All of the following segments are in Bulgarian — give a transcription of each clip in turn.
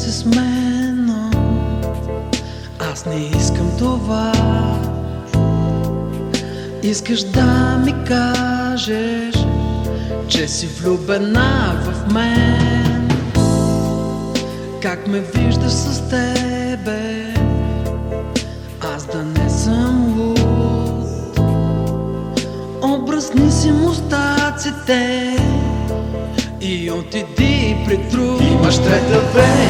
се с мен, но аз не искам това. Искаш да ми кажеш, че си влюбена в мен. Как ме виждаш с тебе, аз да не съм луд. Образни си мустаците и отиди при друг. Имаш трета вечер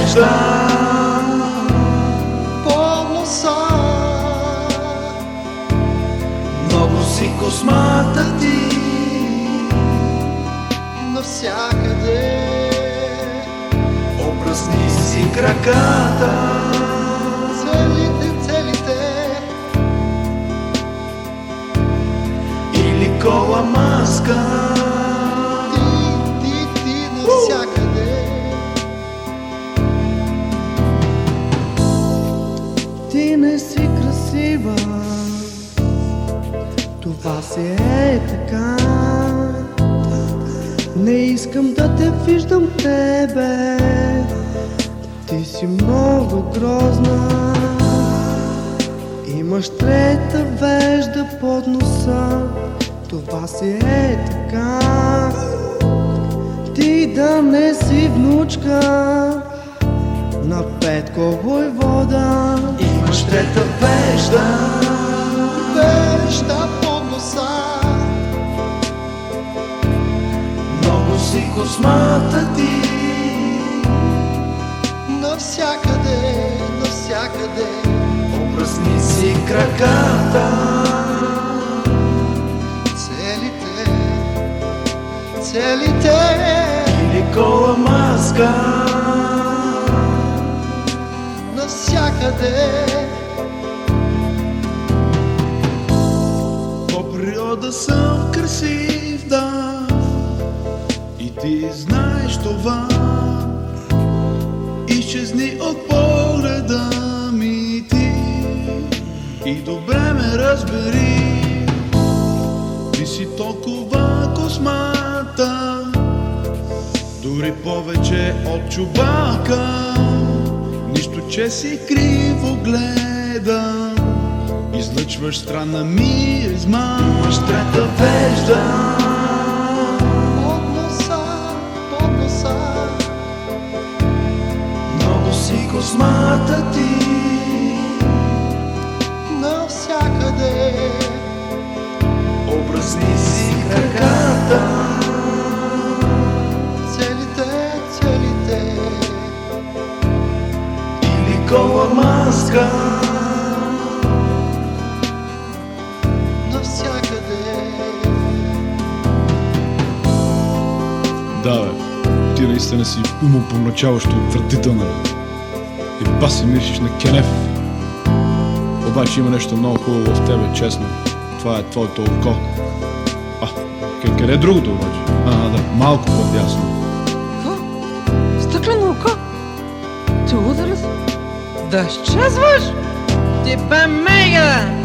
по носа Много си космата ти. Навсякъде. Образни си краката красива, това си е така. Не искам да те виждам тебе, ти си много грозна. Имаш трета вежда под носа, това си е така. Ти да не си внучка на Петко войвода. Имаш трета вежда. Вежда под носа. Много си космата ти. Навсякъде, навсякъде. Образни си краката. Целите, целите. Или кола маска навсякъде. По природа съм красив, да. И ти знаеш това. Изчезни от погледа ми ти. И добре ме разбери. Ти си толкова космата. Дори повече от чубака Нищо, че си криво гледа Излъчваш странна миризма Имаш трета вежда. Под носа, под носа. Много си космата ти. Навсякъде. Образни си Кола маска Навсякъде Да, бе, ти наистина си умопомрачаващо отвратителна. И ба си мислиш на Кенеф. Обаче има нещо много хубаво в тебе, честно. Това е твоето око. А, къ- къде е другото обаче? А, да, малко по-дясно. Какво? Стъклено око? Те удара се? Да изчезваш? Ти бе мега!